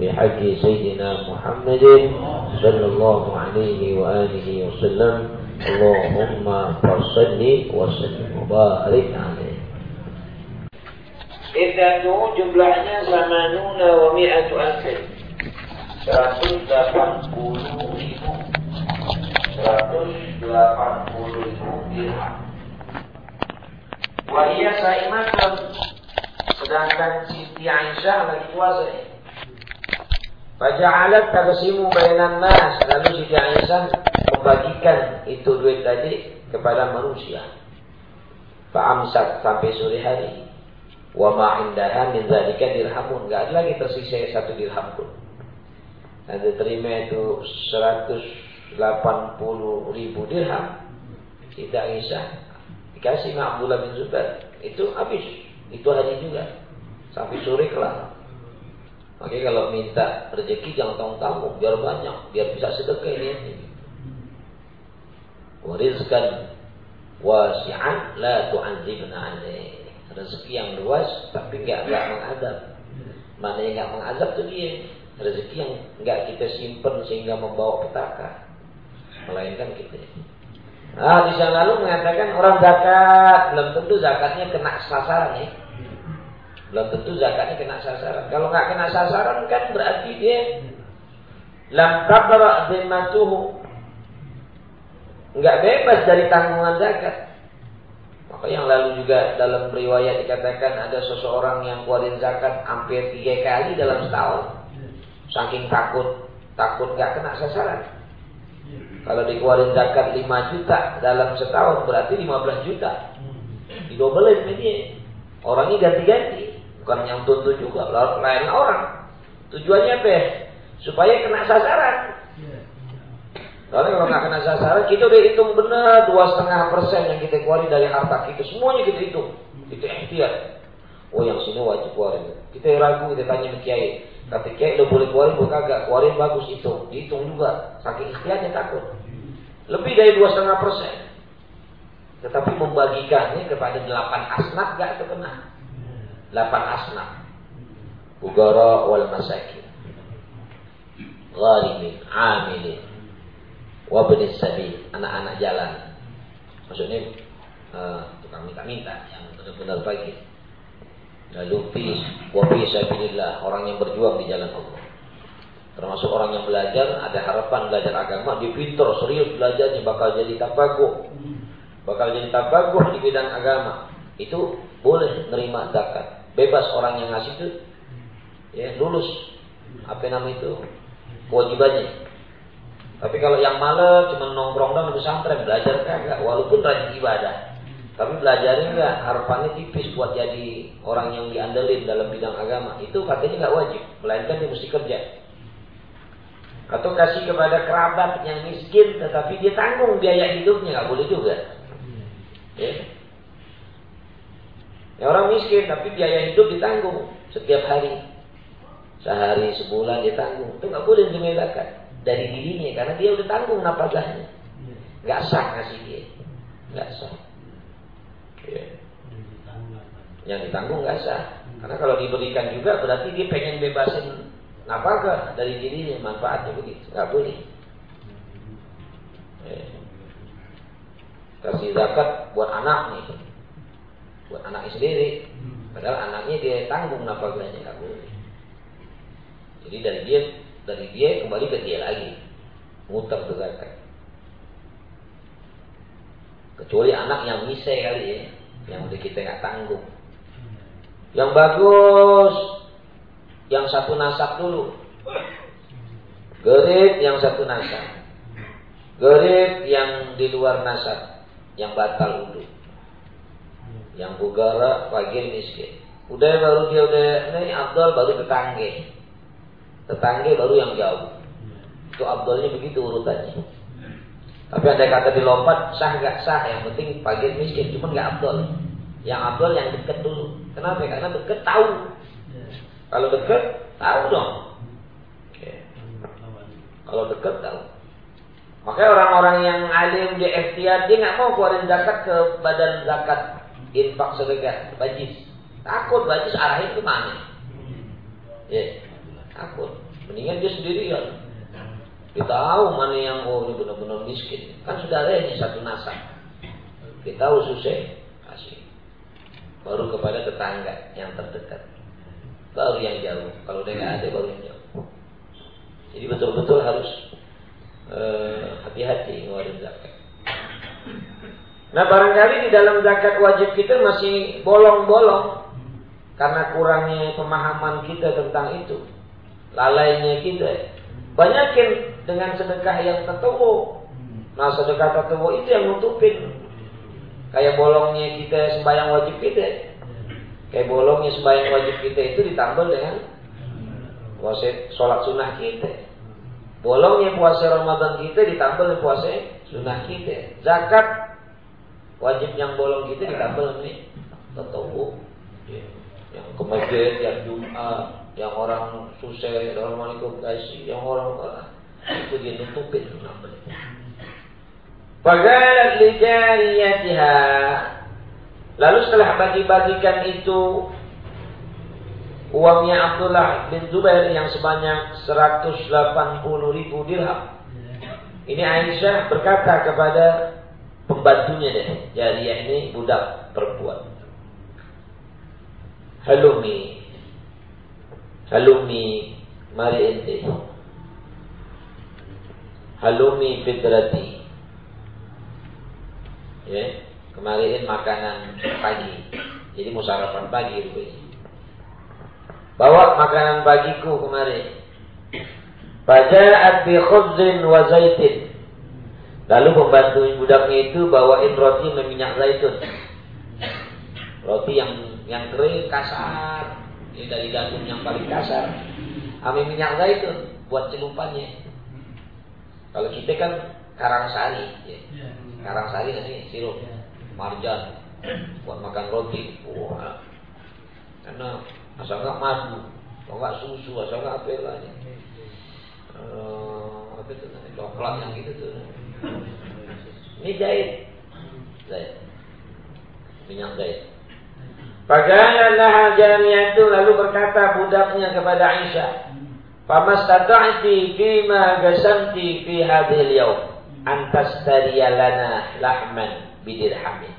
بحق سيدنا محمد صلى الله عليه وآله وسلم اللهم فصل وسلم وبارك عليه Iddatu jumlahnya samanuna wa mi'atu alfin 180 ribu 180 ribu dirham Wahia saimatun Sedangkan Siti Aisyah lagi puasa Faja'alat taqsimu bainan nas. Lalu Siti Aisyah membagikan itu duit tadi kepada manusia. Fa'amsak sampai sore hari. Wa ma indaha min dzalika dirhamun. Enggak ada lagi tersisa satu dirham pun. Dan diterima itu 180 ribu dirham. Siti Aisyah dikasih Abdullah bin Zubair. Itu habis. Itu hari juga. Sampai sore kelar. Makanya kalau minta rezeki jangan tanggung-tanggung, biar banyak, biar bisa sedekah ini. Warizkan wasi'an la tu'anzibna alaih. Rezeki yang luas tapi enggak enggak mengadab. Mana yang enggak mengadab tuh dia. Rezeki yang enggak kita simpan sehingga membawa petaka. Melainkan kita. Nah, di sana lalu mengatakan orang zakat belum tentu zakatnya kena sasaran ya. Belum tentu zakatnya kena sasaran. Kalau nggak kena sasaran kan berarti dia lam tabra dhimmatuhu. Nggak bebas dari tanggungan zakat. Maka yang lalu juga dalam riwayat dikatakan ada seseorang yang keluarin zakat hampir tiga kali dalam setahun. Saking takut, takut nggak kena sasaran. Kalau dikeluarin zakat 5 juta dalam setahun berarti 15 juta. Didobelin dia. Orangnya ganti-ganti. Bukan yang tuntut juga, lain orang. Tujuannya apa? Supaya kena sasaran. Karena kalau nggak kena sasaran, kita udah hitung benar dua setengah persen yang kita keluarin dari harta kita. Semuanya kita hitung. Itu ikhtiar. Oh yang sini wajib keluarin. Kita ragu, kita tanya ke kiai. Kata kiai udah boleh keluarin, bukan kagak. Keluarin bagus itu. Dihitung juga. Saking ikhtiarnya takut. Lebih dari dua setengah persen. Tetapi membagikannya kepada delapan asnaf gak terkena. Delapan asnaf. Ugara wal masakin. Gharibin, amilin. Wabnis sabi. Anak-anak jalan. Maksudnya uh, tukang minta-minta yang benar-benar bagi. Lalu fi wafi sabilillah. Orang yang berjuang di jalan Allah. Termasuk orang yang belajar, ada harapan belajar agama, dia pintar, serius belajarnya, bakal jadi tabaguh. Bakal jadi tabaguh di bidang agama. Itu boleh nerima zakat bebas orang yang ngasih itu. Ya lulus. Apa nama itu? Kewajibannya tapi kalau yang malah cuma nongkrong dan pesantren belajar kagak. Walaupun rajin ibadah. Tapi belajarnya enggak harapannya tipis buat jadi orang yang diandelin dalam bidang agama. Itu katanya nggak wajib. Melainkan dia mesti kerja. Atau kasih kepada kerabat yang miskin tetapi dia tanggung biaya hidupnya. Nggak boleh juga. Ya Ya orang miskin tapi biaya hidup ditanggung setiap hari. Sehari, sebulan dia tanggung. Itu nggak boleh zakat dari dirinya karena dia udah tanggung nafkahnya. Nggak sah ngasih dia. Nggak sah. Ya. Yang ditanggung nggak sah. Karena kalau diberikan juga berarti dia pengen bebasin nafkah dari dirinya manfaatnya begitu. Nggak boleh. Ya. Kasih zakat buat anak nih buat anaknya sendiri. Padahal anaknya dia tanggung nafkahnya nggak boleh. Jadi dari dia dari dia kembali ke dia lagi. muter ke zakat. Kecuali anak yang misai kali ya, yang udah kita nggak tanggung. Yang bagus, yang satu nasab dulu. Gerib yang satu nasab. Gerib yang di luar nasab, yang batal wudhu. Yang bugara, fakir, miskin. Udah baru dia udah ini Abdul baru tetangga. Tetangga baru yang jauh. Itu Abdulnya begitu urutannya. Tapi ada kata dilompat sah gak sah, yang penting fakir miskin, cuma gak Abdul. Yang Abdul yang deket dulu. Kenapa? Karena deket tahu. Kalau deket tahu dong. Kalau deket tahu. Makanya orang-orang yang alim di FTR dia nggak mau keluarin zakat ke badan zakat infak sedekah bajis. Takut bajis arahin ke mana? Ya, takut. Mendingan dia sendiri ya. Kita tahu mana yang oh ini benar-benar miskin. Kan sudah ada ini satu nasab. Kita tahu susah, kasih. Baru kepada tetangga yang terdekat. Baru yang jauh. Kalau dia ada baru yang jauh. Jadi betul-betul harus eh, hati-hati uh, ngeluarin zakat. Nah barangkali di dalam zakat wajib kita masih bolong-bolong karena kurangnya pemahaman kita tentang itu, lalainya kita. Banyakin dengan sedekah yang tertubu. Nah sedekah tertubu itu yang nutupin. Kayak bolongnya kita sembahyang wajib kita. Kayak bolongnya sembahyang wajib kita itu ditambah dengan puasa sholat sunnah kita. Bolongnya puasa Ramadan kita ditambah dengan puasa sunnah kita. Zakat wajib yang bolong kita ditambah nih tetawu. Ya. yang ke yang Jumat yang orang susah mau kasih yang orang itu dia nutupin namanya Fagalat lijariyatiha Lalu setelah bagi-bagikan itu Uangnya Abdullah bin Zubair yang sebanyak 180 ribu dirham. Ini Aisyah berkata kepada pembantunya deh. Jariah ini budak perempuan. Halumi. Halumi. Mari ente. Halumi fitrati. Ya, kemarin makanan pagi. Jadi mau sarapan pagi rupanya. Bawa makanan pagiku kemarin. Faja'at bi khubzin wa zaitin. Lalu pembantu budaknya itu bawain roti minyak zaitun. Roti yang yang kering kasar, ini dari daging yang paling kasar. Ambil minyak zaitun buat celupannya. Kalau kita kan karang sari, ya. karang sari nanti sirup, marjan buat makan roti. Wah, karena asal nggak madu, atau nggak susu, asal nggak apa lagi. Uh, apa itu coklat yang gitu tuh. Ini jahit. Jahit. Minyak jahit. Fagana itu lalu berkata budaknya kepada Aisyah, "Famastata'ti fima gasamti fi hadhil yaum antas lana lahman bidirhamin."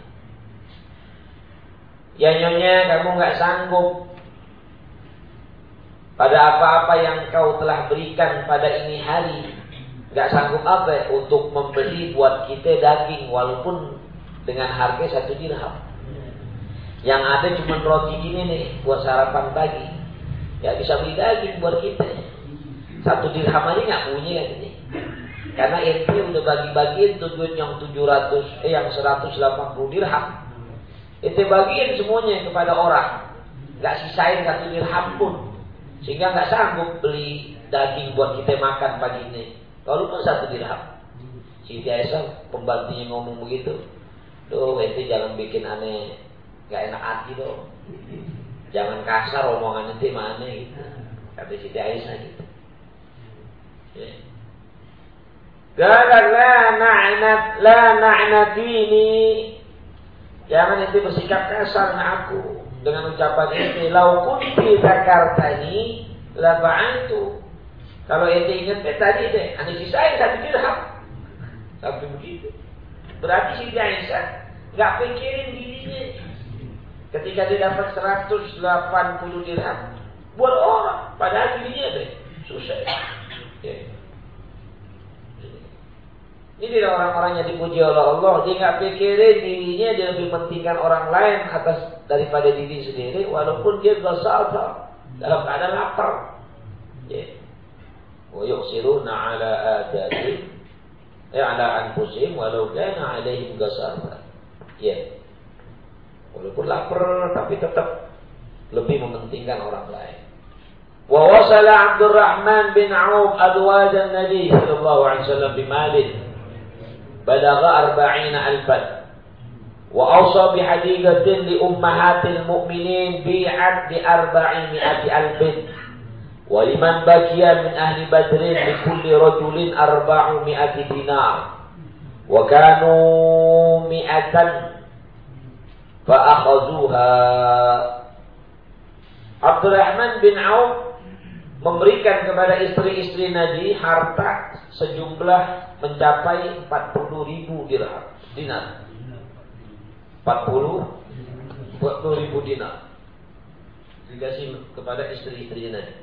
Ya nyonya kamu nggak sanggup pada apa-apa yang kau telah berikan pada ini hari Gak sanggup apa untuk membeli buat kita daging walaupun dengan harga satu dirham. Yang ada cuma roti gini nih buat sarapan pagi. Ya bisa beli daging buat kita. Satu dirham aja nggak punya kan ini. Karena ente udah bagi-bagiin tujuan yang 700 eh yang 180 dirham. Ente bagiin semuanya kepada orang. Gak sisain satu dirham pun. Sehingga nggak sanggup beli daging buat kita makan pagi ini. Walaupun satu dirham. Si Aisyah pembantunya ngomong begitu. Tuh, ente jangan bikin aneh. Gak enak hati loh. Jangan kasar omongan ente mana gitu. Kata si Aisyah gitu. Ya. Gagal la na'nat la na'natini. Jangan ente bersikap kasar sama aku dengan ucapan ini. Lau kunti zakartani la ba'antu kalau ente ingat eh, tadi deh, anda sisain satu dirham. Sampai begitu. Berarti si Aisyah nggak pikirin dirinya. Ketika dia dapat 180 dirham, buat orang, padahal dirinya deh susah. Ya. Ini tidak orang-orang yang dipuji oleh Allah. Dia nggak pikirin dirinya dia lebih pentingkan orang lain atas daripada diri sendiri. Walaupun dia gosal dalam keadaan lapar. Ya wa yuqsiruna ala adatihim eh, ala anfusihim walau kana alaihim ghasaba. Ya. Walaupun lapar tapi tetap lebih mementingkan orang lain. Wa wasala Abdurrahman bin Auf adwaj Nabi sallallahu alaihi wasallam bi malih balagha 40 alfan. Wa awsa bi hadiqatin li ummahatil mu'minin bi'ad bi 400 alfin. Waliman bagian min ahli badrin li kulli rajulin arba'u mi'ati dinar. Wa kanu mi'atan fa akhazuha. Abdurrahman bin Auf memberikan kepada istri-istri Nabi harta sejumlah mencapai 40 ribu dirham dinar. 40 40 ribu dinar dikasih kepada istri-istri Nabi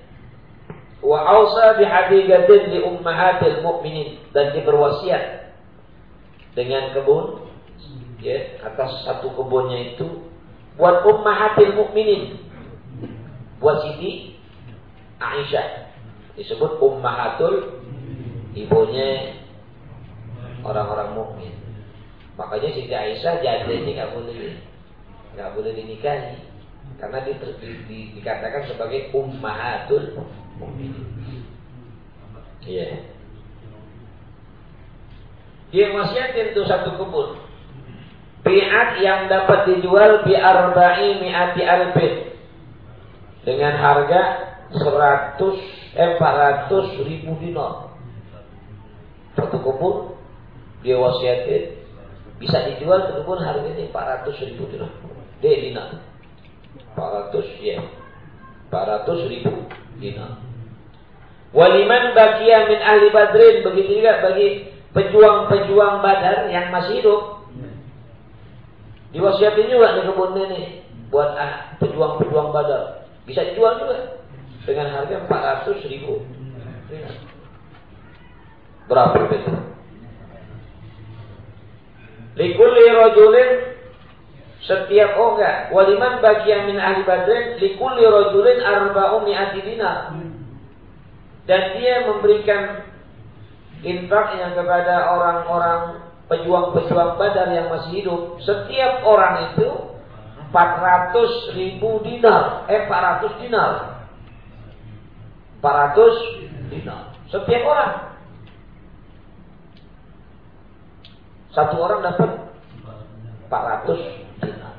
wa ausa bihadigatin li ummahatil mu'minin. Dan dia berwasiat dengan kebun ya atas satu kebunnya itu. Buat ummahatil mu'minin. Buat Siti Aisyah. Disebut ummahatul ibunya orang-orang mukmin. Makanya Siti Aisyah ini nggak boleh nggak boleh dinikahi. Karena di, di, di, dikatakan sebagai ummahatul. Iya. Dia wasiatin itu satu kebun. Biat yang dapat dijual bi arba'i mi'ati alfin. Dengan harga 100 eh 400 ribu dinar. Satu kebun dia wasiatin bisa dijual ke kebun harganya 400 ribu dinar. Dia dinar. 400 ya. 400 ribu dinar. Waliman bakia min ahli badrin begitu juga bagi pejuang-pejuang badar yang masih hidup. Diwasiatin juga di kebun ini buat ah, pejuang-pejuang badar. Bisa dijual juga dengan harga 400 ribu. Berapa itu? Likulli rajulin setiap enggak waliman bagi yang min ahli badrin likulli rajulin arba'u mi'ati dinar dan dia memberikan infak yang kepada orang-orang pejuang-pejuang badar yang masih hidup setiap orang itu 400 ribu dinar eh 400 dinar 400 dinar. Setiap orang. Satu orang dapat 400 dinar.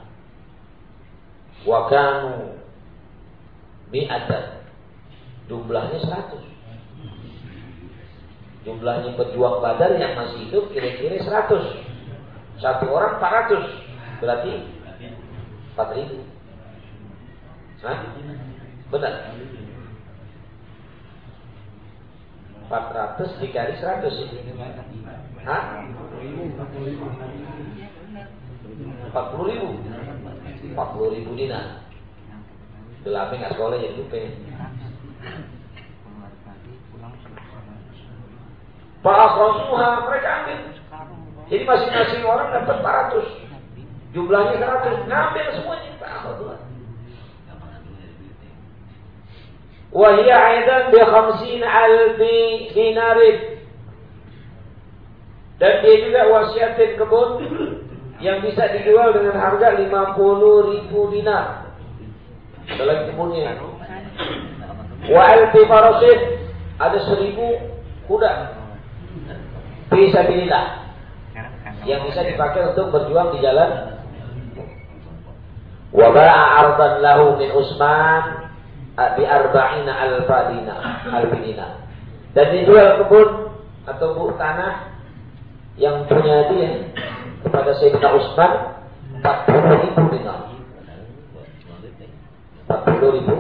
Wakanu mi'atan. Jumlahnya 100. Jumlahnya pejuang badar yang masih hidup kira-kira 100. Satu orang 400. Berarti 4000. Hah? Benar. 400 dikali 100 Hah? 40 ribu 40 ribu dinar Gelapnya nggak sekolah jadi lupa Fa'akhasuha mereka ambil. Jadi masing-masing orang dapat 400. Jumlahnya 100. Ngambil semuanya. Fa'akhasuha. Wahia aidan bi khamsin albi dinarin. Dan dia juga wasiatin kebun yang bisa dijual dengan harga 50 ribu dinar. Dalam kebunnya. Wa alfi farasin. Ada seribu kuda bisa bililah yang bisa dipakai untuk berjuang di jalan. Wa ba'a ardan lahu min Usman bi arba'ina alfadina albinina. Dan dijual kebun atau bu tanah yang punya dia kepada Sayyidina Utsman 40 ribu dinar. 40 ribu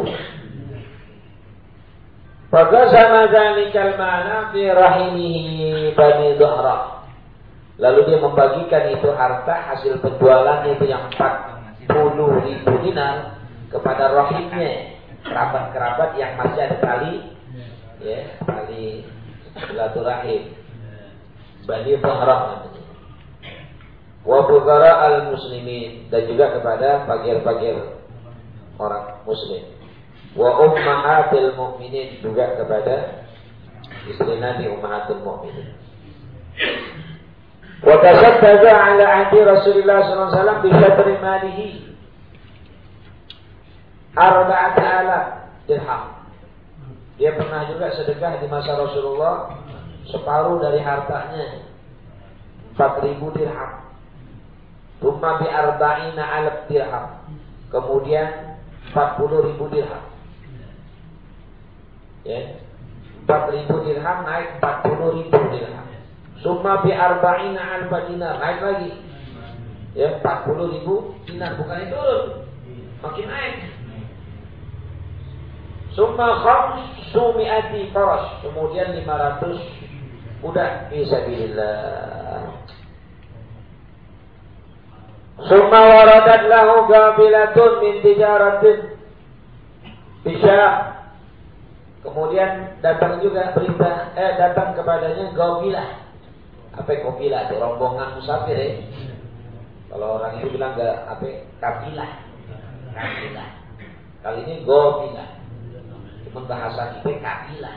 Fakasama dzalikal ma'na fi rahimihi bani Zuhra. Lalu dia membagikan itu harta hasil penjualan itu yang 40 ribu dinar kepada rahimnya kerabat-kerabat yang masih ada tali ya tali silaturahim Bani Bahram namanya. Wa al muslimin dan juga kepada pagir-pagir orang muslim. Wa ummahatil mu'minin juga kepada istri Nabi ummahatil mu'minin. Wa tasaddaqa ala ahdi Rasulullah sallallahu alaihi wasallam bi syatri dirham. Dia pernah juga sedekah di masa Rasulullah separuh dari hartanya 4000 dirham. Tumma bi arba'ina alaf dirham. Kemudian 40 ribu dirham. Ya. 4 ribu dirham naik 40 ribu dirham. Summa bi arba'ina alfa dinar. Naik lagi. Ya, 40 ribu dinar. Bukan itu turun. Makin naik. Summa khamsu mi'ati faras. Kemudian 500 kuda. Fisabilillah. Summa waradat lahu gabilatun min tijaratin. Bisa Kemudian datang juga berita, eh datang kepadanya gabilah apa kopila itu rombongan musafir ya. Kalau orang itu bilang gak apa kabilah. Kabilah. Kali ini gobilah. Cuma bahasa kita kabilah.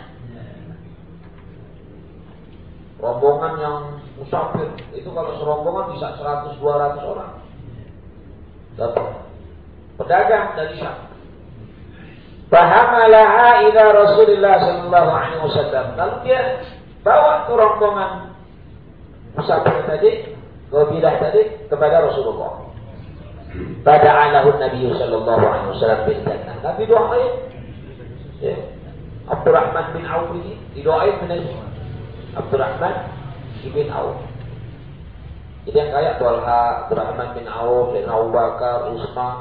Rombongan yang musafir itu kalau serombongan bisa 100 200 orang. Dapat. Pedagang dari Syam. Fahamalaha ila Rasulullah sallallahu alaihi wasallam. Lalu dia bawa tuh rombongan musafir tadi, Gobilah tadi kepada Rasulullah. Pada alahu Nabi Sallallahu Alaihi Wasallam bin Jannah. Nabi doain. Ya. Abdurrahman bin Auf ini didoain dengan Abdurrahman bin Auf. Jadi yang kaya Talha, Abdurrahman bin Auf, dan Abu Bakar, Utsman,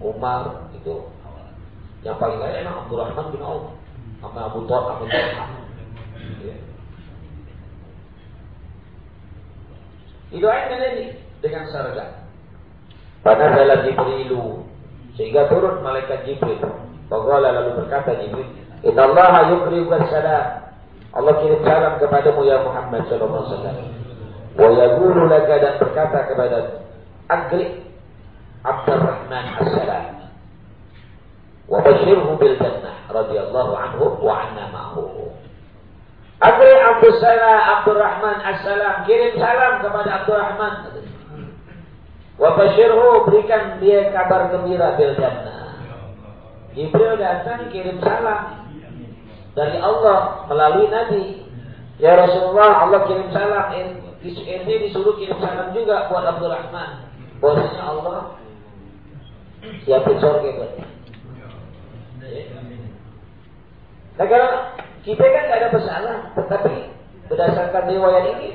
Umar itu. Yang paling kaya emang Abdurrahman bin Auf sama Abu Talha, Abu Talha. Ya. Didoain dengan ini dengan sarga. Pada dalam Jibrilu sehingga turun malaikat Jibril. Faqala lalu berkata Jibril, "Inna Allah yukrimu salam." Allah kirim salam kepadamu ya Muhammad sallallahu alaihi wasallam. Wa yaqulu dan berkata kepada Agri Abdurrahman as-salam. Wa basyirhu bil jannah radhiyallahu anhu wa anna ma'ahu. Abdul Abdul Salam Abdul Rahman Assalam kirim salam kepada Abdul Rahman. Wa basyirhu berikan dia kabar gembira bil jannah. Jibril datang kirim salam dari Allah melalui Nabi. Ya Rasulullah Allah kirim salam ini disuruh kirim salam juga buat Abdul Rahman. Bahwasanya Allah siapin surga buat. Nah kalau kita kan nggak ada masalah, tetapi berdasarkan riwayat ini,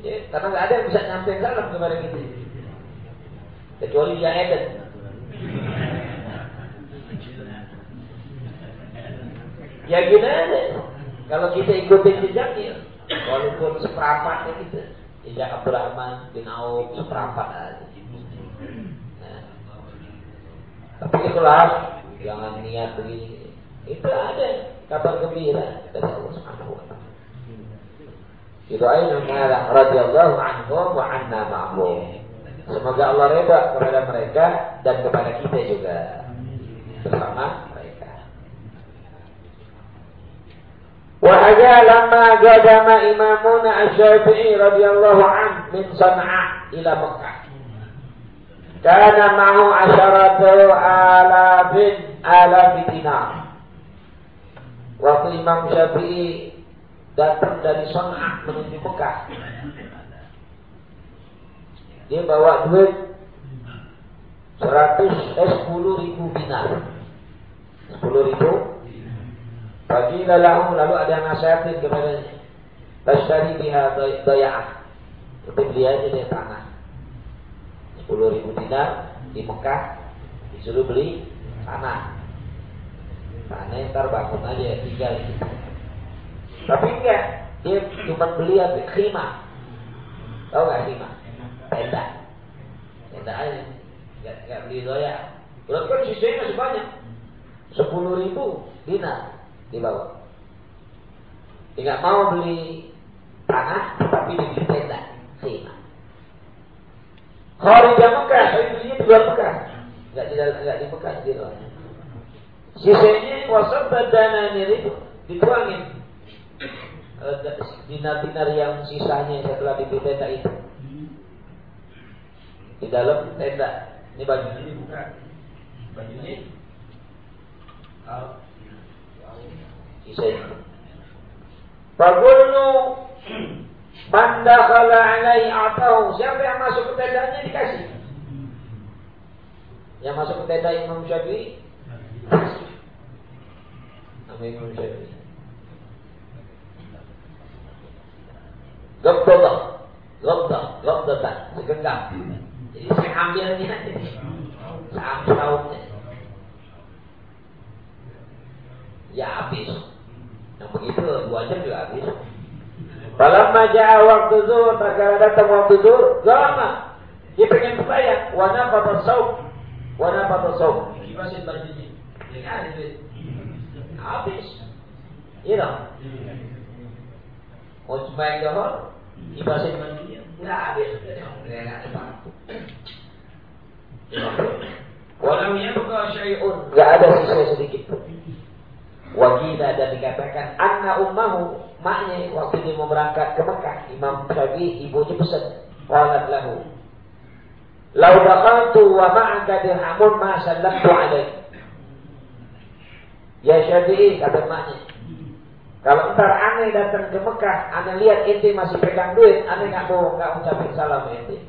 ya, karena nggak ada yang bisa nyampe salam kepada kita, kecuali dia Eden. Ya gimana? Kalau kita ikutin jejaknya, walaupun seperapat ya kita, jejak Abdurrahman bin Auf seperapat aja. Nah. Tapi ikhlas, jangan niat begini itu ada kabar gembira dari Allah Subhanahu wa taala Ibrahim radhiyallahu anhu wa anna ma'hum Semoga Allah reda kepada mereka dan kepada kita juga bersama mereka. Wahaya lama gadama imamuna asy-Syafi'i radhiyallahu anhu min sana'a ila Mekah. Karena ma'u asyaratu alafin alafitina. Waktu Imam Syafi'i datang dari Song'a menuju Mekah. Dia bawa duit 100 eh 10 ribu dinar. 10 ribu. Bagi lalu lalu ada yang nasihatin kepadanya. Lestari biha dayah. Itu beli aja deh tanah. 10 ribu dinar di Mekah disuruh beli tanah Tanah ntar bangun aja tinggal gitu. Tapi enggak, dia cuma beli apa? Khimah. Tahu nggak khimah? Tenda. Tenda aja. Enggak, enggak beli doya. Berarti kan sisanya masih banyak. Sepuluh ribu dinar dibawa. Dia nggak mau beli tanah tetapi dibeli tenda khimah. Kharijah Mekah, belinya di luar Mekah. Enggak di enggak di Mekah di luar. Sisanya wasat dana itu dituangin dinar-dinar yang sisanya setelah dibeli tenda itu di dalam tenda. Ini baju ini bukan. Baju ini. Sisanya. Fagulnu man dakhala alaihi atau siapa yang masuk ke tendanya dikasih. Yang masuk ke tenda Imam Syafi'i. Nama Imam Syafi'i. Gabdallah, gabdah, gabdatan, segenggam. Jadi saya ambilnya, saya ambil tahunnya. Ya habis. Yang begitu dua jam juga habis. Falamma ja'a waktu zuhur, tak kala datang waktu zuhur, lama. Dia pengen sembahyang, wa nafata saum. Wa nafata saum. Kipasin bajunya. Habis. Iya dong. Mau sembahyang zuhur, kipasin bajunya. Enggak habis. Walam yabqa syai'un. Enggak ada sisa sedikit pun. Wakila dan dikatakan anna ummahu maknya waktu dia mau berangkat ke Mekah Imam Syafi'i ibunya pesan qalat lahu Lau dakhaltu wa ma'aka dirhamun ma sallamtu alaih Ya Syafi'i kata maknya kalau ntar aneh datang ke Mekah, aneh lihat ente masih pegang duit, aneh nggak mau nggak ucapin salam ente.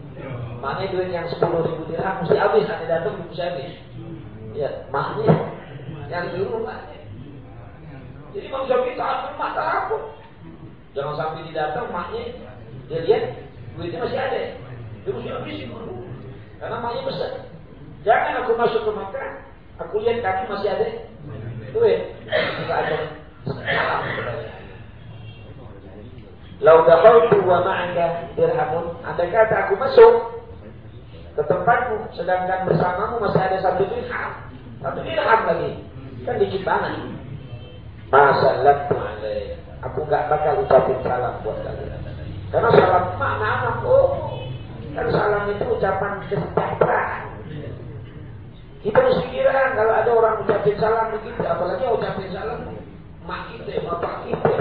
Maknya duit yang sepuluh ribu dirham mesti habis, aneh datang mesti habis. Ya, maknya yang dulu maknya. Jadi Imam Syafi'i saat mata takut. Jangan sampai didatang maknya dia lihat duitnya masih ada. Dia mesti habisin dulu. Karena maknya besar. Jangan aku masuk ke Makkah, aku lihat kaki masih ada duit. Enggak ada salam. Lau dakhaltu wa ma'aka dirhamun, andai kata aku masuk ke tempatmu, sedangkan bersamamu masih ada satu dirham, satu dirham lagi, kan dikit banget. Masalah. Aku gak bakal ucapin salam buat kalian. Karena salam makna apa? Oh, kan salam itu ucapan kesejahteraan. Kita mesti kira kalau ada orang ucapin salam begitu, apalagi ucapin salam mak kita, bapak kita,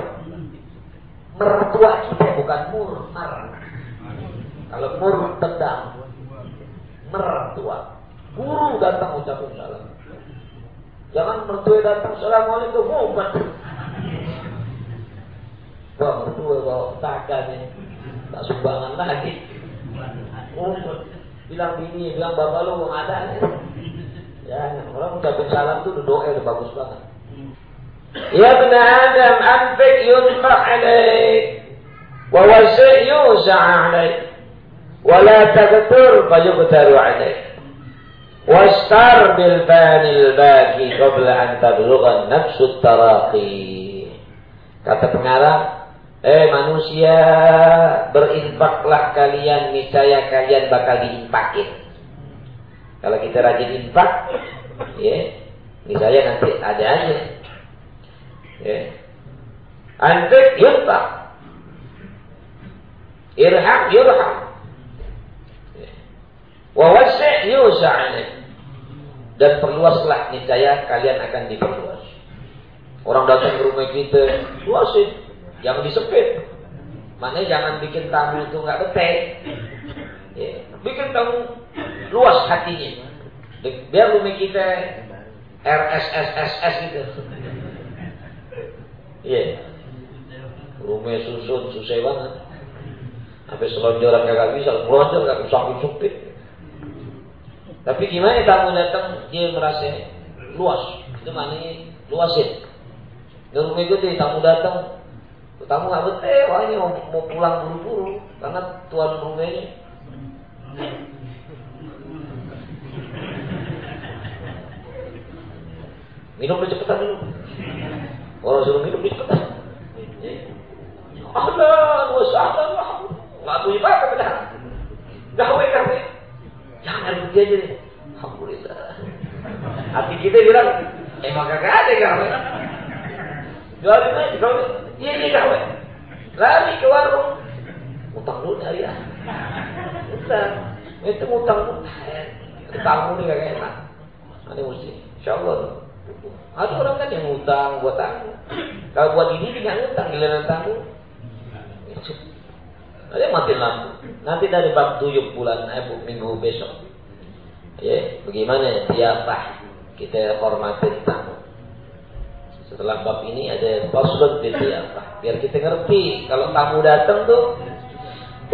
mertua kita bukan mur, mar. Kalau mur tendang, mertua. Guru datang ucapin salam. Jangan mertua datang, Assalamualaikum, obat. Wah, mertua bawa petaka nih. Tak sumbangan lagi. Umpet. Bilang bini, bilang bapak lu mau ada nih. Ya, orang ucapin salam tuh doa udah bagus banget. Ya bena Adam, anfik yunfaq alaik. Wa wasi' yusa' alaik. Wa la tagtur fayugtaru alaik. Wastar bil fanil baki qabla an tablugha nafsu taraqi. Kata pengarang, eh manusia berinfaklah kalian niscaya kalian bakal diinfakin. Kalau kita rajin infak, ya, niscaya nanti ada aja. Ya. Antik yunfak. Irham yurham. Wa wasi' yusa' dan perluaslah niscaya kalian akan diperluas. Orang datang ke rumah kita, luasin, jangan disempit. Maknanya jangan bikin tamu itu nggak betek. Ya, bikin tamu luas hatinya. Biar rumah kita RSSSS gitu. Iya. Yeah. Rumah susun susah banget. Sampai selonjoran kagak bisa, melonjor gak usah sempit. Tapi gimana tamu datang dia merasa luas. Itu maknanya luasin. Nggak mengikuti tamu datang. Tamu nggak betul, wah ini mau, mau pulang buru-buru karena tuan rumahnya. Minum lebih cepetan dulu. Orang suruh minum lebih cepetan. Ahlan wa sahlan wa Nggak punya. Jangan pergi aja deh. Alhamdulillah. Hati kita bilang, emang kagak ada gawe. Biarin aja gawe. Iya iya gawe. Lari ke warung. Utang dulu dari ya. Utang. Itu utang Tamu nih gak enak. Ini mesti. Insya Allah. Ada orang kan yang utang buat tamu. Kalau buat ini tidak utang giliran tamu. Ada mati lampu. Nanti dari bab tujuh bulan eh, minggu besok. Ya, bagaimana siapa kita hormati tamu. Setelah bab ini ada faslun di siapa. Biar kita ngerti kalau tamu datang tuh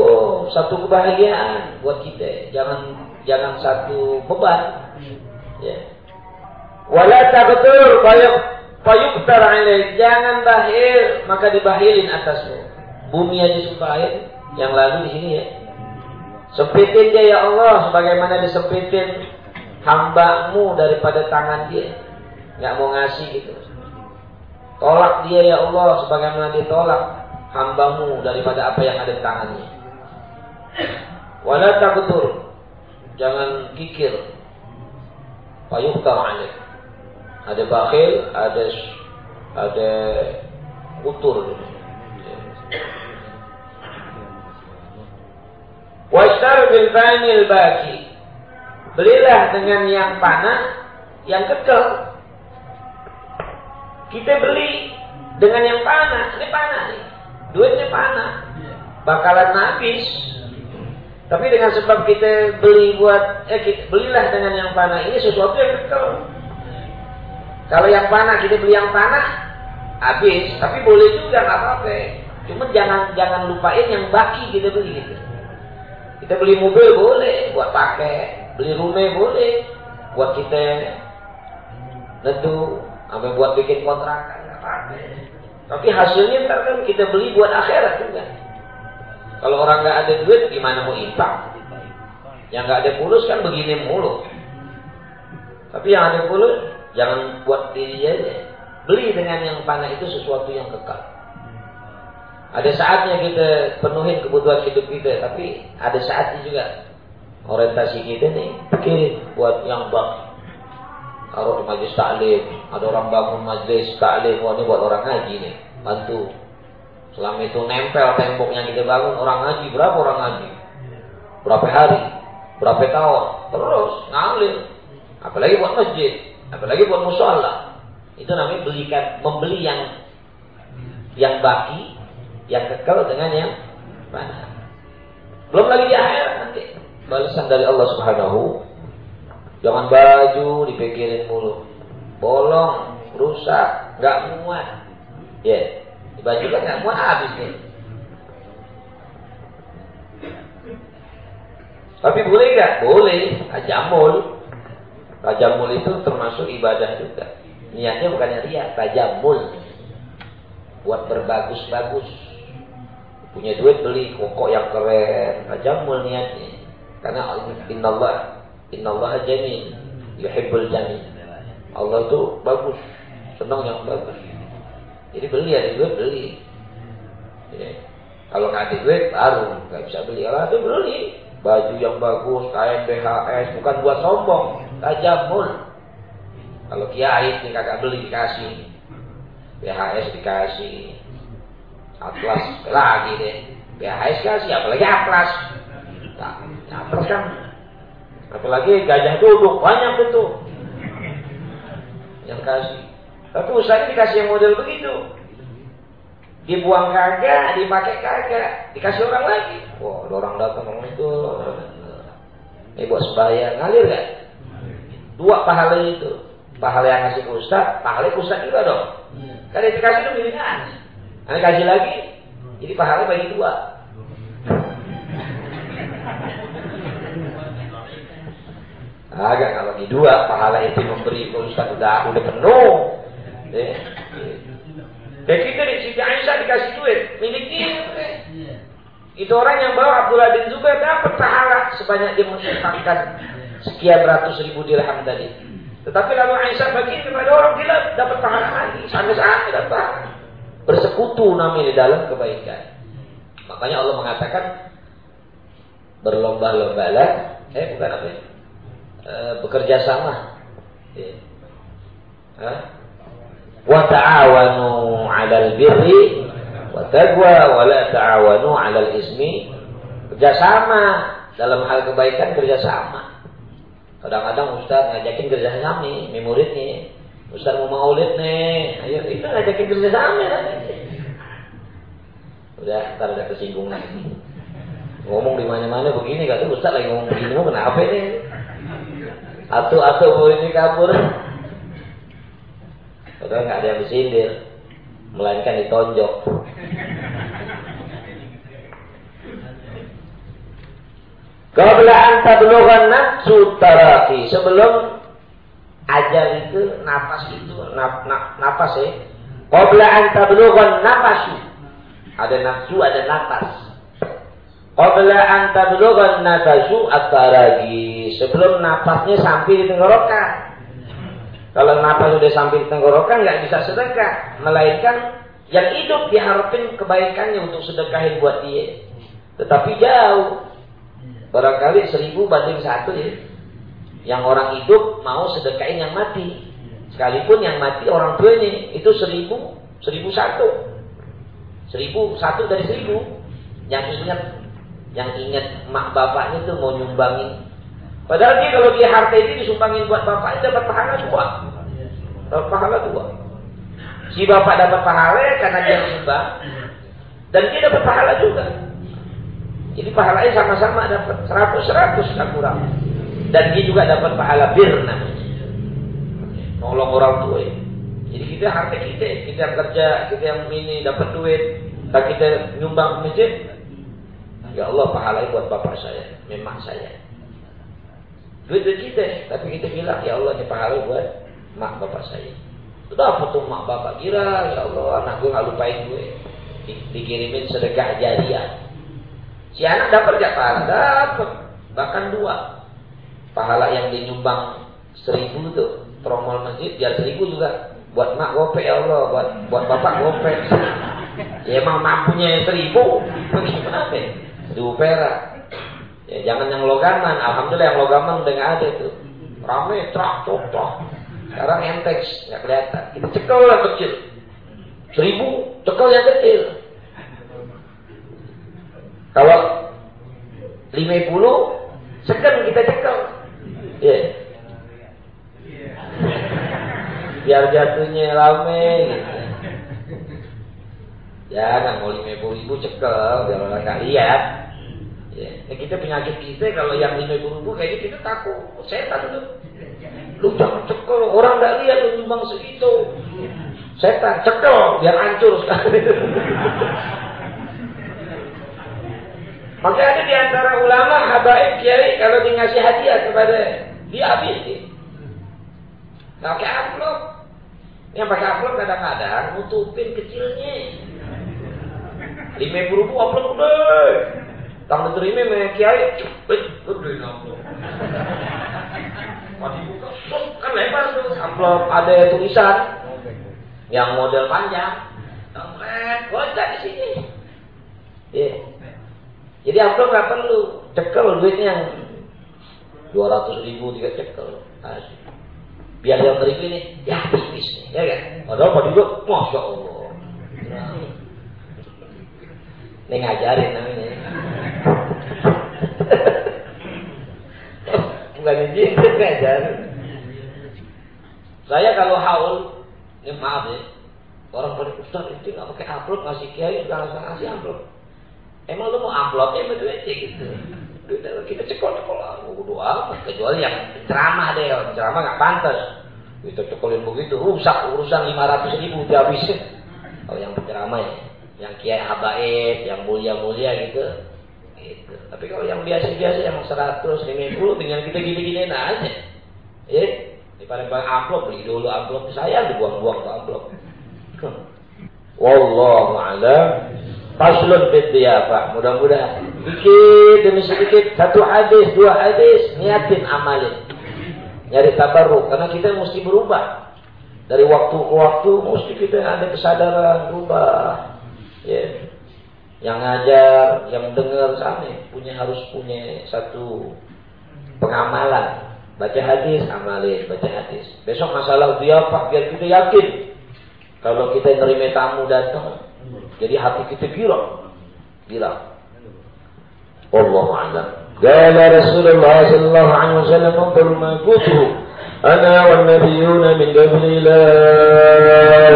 oh satu kebahagiaan buat kita. Jangan jangan satu beban. Ya. Wala tabtur payuk payuktar alaih. Jangan bahil maka dibahilin atasmu. Bumi aja supaya yang lalu di sini ya. Sempitin dia ya Allah sebagaimana disempitin hambamu daripada tangan dia. Nggak mau ngasih gitu. Tolak dia ya Allah sebagaimana ditolak hambamu daripada apa yang ada di tangannya. Wala takutur. Jangan kikir. Payuhtar alaih. Ada bakhil, ada ada kutur. Washtar bil banil baki. Belilah dengan yang panah, yang kekal. Kita beli dengan yang panah. Ini panah nih. Duitnya panah. Bakalan habis. Tapi dengan sebab kita beli buat, eh kita, belilah dengan yang panah ini sesuatu yang kekal. Kalau yang panah kita beli yang panah, habis. Tapi boleh juga nggak apa-apa. Cuma jangan jangan lupain yang baki kita beli gitu. Kita beli mobil boleh buat pakai, beli rumah boleh buat kita tentu, sampai buat bikin kontrakan. Tapi hasilnya ntar kan kita beli buat akhirat juga. Kalau orang nggak ada duit, gimana mau infak? Yang nggak ada pulus kan begini mulu. Tapi yang ada pulus, jangan buat diri aja. Beli dengan yang panah itu sesuatu yang kekal. Ada saatnya kita penuhin kebutuhan hidup kita, tapi ada saatnya juga orientasi kita nih pikirin buat yang bak. Kalau di majlis taklim, ada orang bangun majlis taklim, wah ini buat orang ngaji nih, bantu. Selama itu nempel tembok yang kita bangun orang ngaji, berapa orang ngaji? Berapa hari? Berapa tahun? Terus ngalir. Apalagi buat masjid, apalagi buat musola. Itu namanya belikan, membeli yang yang baki yang kekal dengan yang mana. Belum lagi di akhirat nanti balasan dari Allah Subhanahu. Jangan baju dipikirin mulu. Bolong, rusak, nggak muat. Ya, yeah. baju kan nggak muat habis nih. Tapi boleh nggak? Boleh. Tajamul. Tajamul itu termasuk ibadah juga. Niatnya bukannya riak, tajamul. Buat berbagus-bagus punya duit beli koko yang keren. Tajamul niatnya karena innallah innallah jamil yuhibbul jamil Allah itu bagus senang yang bagus. Jadi beli ada duit beli. Ya. kalau nggak ada duit baru. Nggak bisa beli. Kalau ada beli. Baju yang bagus kain BHS bukan buat sombong. Tajamul kalau kiai ini kakak beli dikasih. BHS dikasih Atlas lagi deh. BHS kasih, apalagi Atlas. Nah, Atlas kan. Apalagi gajah duduk, banyak itu. Yang kasih. Tapi usahanya dikasih yang model begitu. Dibuang kagak, dipakai kagak, dikasih orang lagi. Wah, ada orang datang ngomong itu. Ini buat sebaya, ngalir gak? Dua pahala itu. Pahala yang ngasih ke Ustaz, pahala ke Ustaz juga dong. Kan dikasih itu milihan. Anda kasih lagi, jadi pahala bagi dua. Agak kalau di dua, pahala itu memberi Ustaz udah udah penuh. Eh, Kayak kita di Siti Aisyah dikasih duit, milik dia. Itu orang yang bawa Abdullah bin Zubair dapat pahala sebanyak dia menginfakkan sekian ratus ribu dirham tadi. Tetapi lalu Aisyah bagi kepada orang gila dapat pahala lagi, sampai-sampai dapat bersekutu namanya di dalam kebaikan. Makanya Allah mengatakan berlomba-lombalah, eh bukan apa ya? E, bekerja sama. Ya. Wa ta'awanu 'alal birri wa taqwa wa la ta'awanu 'alal ismi kerjasama dalam hal kebaikan kerjasama kadang-kadang ustaz ngajakin kerjasama nih murid nih ustaz mau maulid nih. Ayo itu ngajakin kerjasama nanti udah ntar ada kesinggungan ngomong di mana-mana begini kata ustaz lagi ngomong begini mau kenapa ini? Atau murid ini kabur Padahal nggak ada yang disindir, melainkan ditonjok. Qabla an tablughan nafsu taraki. Sebelum ajal itu nafas itu naf, naf, nafas ya. Qabla an tablughan nafasu. Ada nafsu, ada nafas. Qabla an tablughan nafasu at-taraki. Sebelum nafasnya sampai di tenggorokan. Kalau nafas sudah sampai di tenggorokan nggak bisa sedekah, melainkan yang hidup diharapin kebaikannya untuk sedekahin buat dia. Tetapi jauh. Barangkali seribu banding satu ya. Yang orang hidup mau sedekahin yang mati. Sekalipun yang mati orang tuanya itu seribu, seribu satu. Seribu satu dari seribu. Yang ingat, yang ingat mak bapaknya itu mau nyumbangin. Padahal dia kalau dia harta itu disumbangin buat bapaknya dapat pahala dua. Dapat pahala dua. Si bapak dapat pahala karena dia nyumbang. Dan dia dapat pahala juga. Jadi pahalanya sama-sama dapat seratus-seratus tak kurang. Dan dia juga dapat pahala bir namanya. Nolong orang tua. Jadi kita harta kita, kita yang kerja, kita yang ini dapat duit, tak kita nyumbang ke masjid. Ya Allah pahala buat bapak saya, memang saya. Duit duit kita, tapi kita bilang ya Allah ini pahala buat mak bapak saya. Sudah apa tuh mak bapak kira, ya Allah anak gue nggak lupain gue. Di, dikirimin sedekah jariah. Si anak dapat gak pahala? Dapat. Bahkan dua. Pahala yang dinyumbang seribu tuh. Tromol masjid biar seribu juga. Buat mak gope ya Allah. Buat buat bapak gope. Ya emang mampunya seribu. Bagaimana? Seribu perak. Ya jangan yang logaman. Alhamdulillah yang logaman udah gak ada tuh. Rame, trak, trak, trak. Sekarang entex, nggak kelihatan. Kita cekel lah kecil. Seribu, cekel yang kecil. Kalau 50 sekan kita cekel. Ya. Yeah. Biar jatuhnya rame gitu. Ya, nggak mau 50 ribu cekel biar orang nggak lihat. Ya. Nah, kita penyakit kita kalau yang 50 ribu kayaknya kita takut setan tuh. Lu jangan cekel, orang nggak lihat lu nyumbang segitu. Setan cekel biar hancur sekali. Maka ada di antara ulama habaib kiai kalau dikasih hadiah kepada dia habis dia. Nah, pakai amplop. Yang pakai amplop kadang-kadang nutupin kecilnya. Lima puluh ribu amplop udah. Tang terima sama kiai, cepet udah amplop. Pas dibuka, kan lebar tuh amplop ada tulisan yang model panjang. Tongret, gocak di sini. Yeah. Jadi amplop nggak perlu, cekel duitnya yang dua ratus ribu tiga cekel. Asik. Biar yang terima ini ya tipis nih, ya kan? Padahal pada juga, masya Allah. Nah. Ini ngajarin namanya. Bukan izin, ngajarin. Saya kalau haul, ini maaf ya, orang pada ustaz itu nggak pakai amplop ngasih kiai, nggak langsung ngasih amplop. Emang lu mau amplopnya sama duitnya gitu. Kita cekol-cekol. Kudu amat. Kecuali yang ceramah deh. Yang ceramah gak pantas. Kita cekolin begitu. Rusak urusan 500 ribu dihabisin. Kalau yang penceramah ya. Yang kiai habaib. Yang mulia-mulia gitu. gitu. Tapi kalau yang biasa-biasa yang 100, 50 dengan kita gini-giniin aja. Ya. Daripada amplop. Beli dulu amplop. Saya dibuang-buang ke amplop. Wallahu a'lam. Faslun fit. Mudah-mudahan sedikit demi sedikit satu hadis, dua hadis, niatin amalin. Nyari tabarruk karena kita mesti berubah. Dari waktu ke waktu mesti kita ada kesadaran berubah. Ya. Yang ngajar, yang dengar sana punya harus punya satu pengamalan. Baca hadis, amalin, baca hadis. Besok masalah dia Pak biar kita yakin. Kalau kita nerima tamu datang, Jadi hati kita girang. Girang. Allah a'lam. قال رسول الله صلى الله عليه وسلم انظر ما قلته أنا والنبيون من قبل لا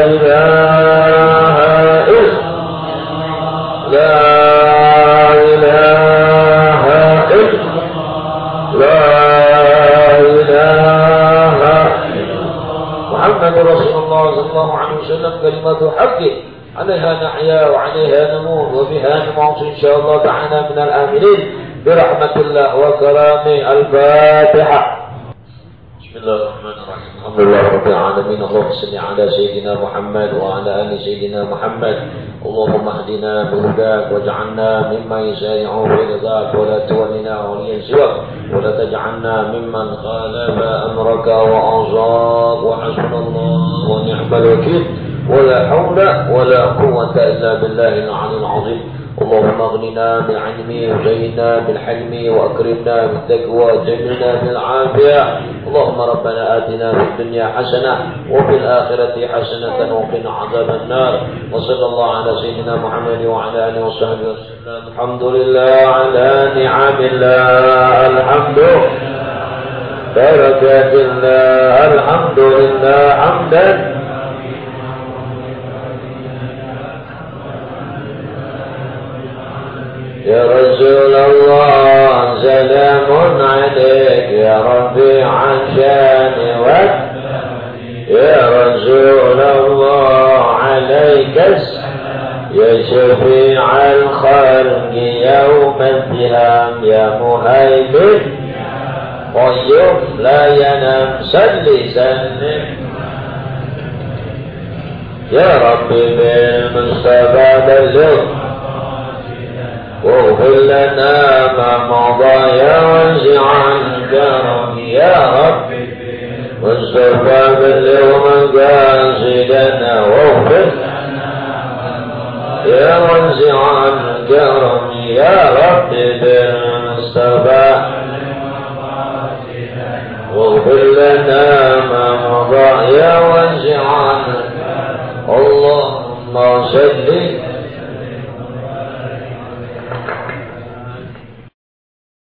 إله إلا لا إله إلا لا إله محمد رسول الله صلى الله عليه وسلم كلمة حق عليها نحيا وعليها نموت وبها نموت إن شاء الله تعالى من الآمنين برحمة الله وكرامه الفاتحة. بسم الله الرحمن الرحيم. الحمد لله رب العالمين. اللهم صل على سيدنا محمد وعلى آل سيدنا محمد. اللهم اهدنا بهداك واجعلنا ممن يسارع في رضاك ولا تولنا وليا سواك. ولا تجعلنا ممن خالف أمرك وعصاك وحسبنا الله ونعم الوكيل. ولا حول ولا قوة إلا بالله العلي العظيم. اللهم أغننا بالعلم وزينا بالحلم وأكرمنا بالتقوى وجملنا بالعافية. اللهم ربنا آتنا في الدنيا حسنة وفي الآخرة حسنة وقنا عذاب النار. وصلى الله على سيدنا محمد وعلى آله وصحبه وسلم. الحمد لله على نعم الله. الحمد بركات الله. الحمد لله حمدا. يا رسول الله سلام عليك يا ربيع الشان يا رسول الله عليك يا شفيع الخلق يوم الدهام يا مهيمن. قيوم لا ينام سل سلم. يا ربي بالمصطفى بلغ. واغفر لنا ما مضى يا واسع الكرم يا رب واصطفى باليوم قاصدنا واغفر يا واسع الكرم يا رب بالمصطفى. واغفر لنا ما مضى يا واسع اللهم صل